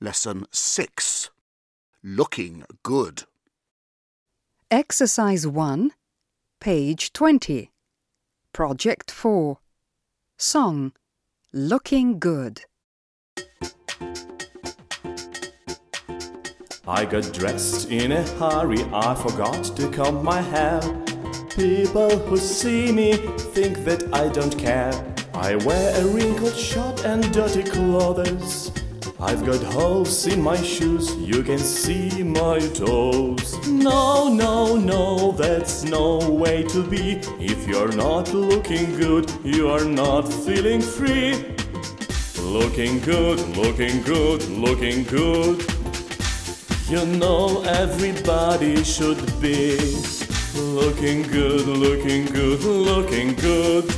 Lesson 6 Looking Good. Exercise 1, page 20. Project 4. Song Looking Good. I got dressed in a hurry, I forgot to comb my hair. People who see me think that I don't care. I wear a wrinkled shirt and dirty clothes. I've got holes in my shoes, you can see my toes. No, no, no, that's no way to be. If you're not looking good, you are not feeling free. Looking good, looking good, looking good. You know everybody should be looking good, looking good, looking good.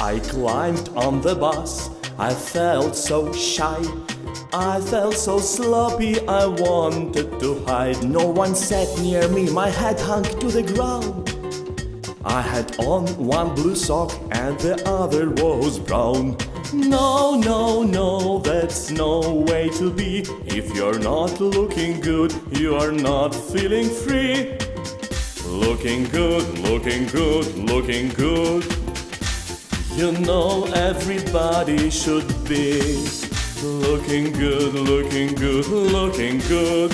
I climbed on the bus, I felt so shy. I felt so sloppy, I wanted to hide. No one sat near me, my head hung to the ground. I had on one blue sock and the other was brown. No, no, no, that's no way to be. If you're not looking good, you are not feeling free. Looking good, looking good, looking good. You know everybody should be looking good, looking good, looking good.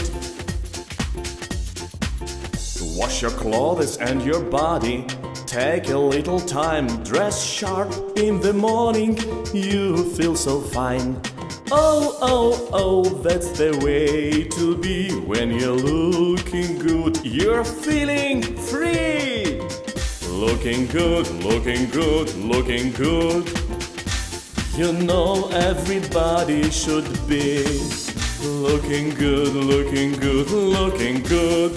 Wash your clothes and your body. Take a little time, dress sharp in the morning. You feel so fine. Oh, oh, oh, that's the way to be when you're looking good. You're feeling free. Looking good, looking good, looking good. You know everybody should be looking good, looking good, looking good.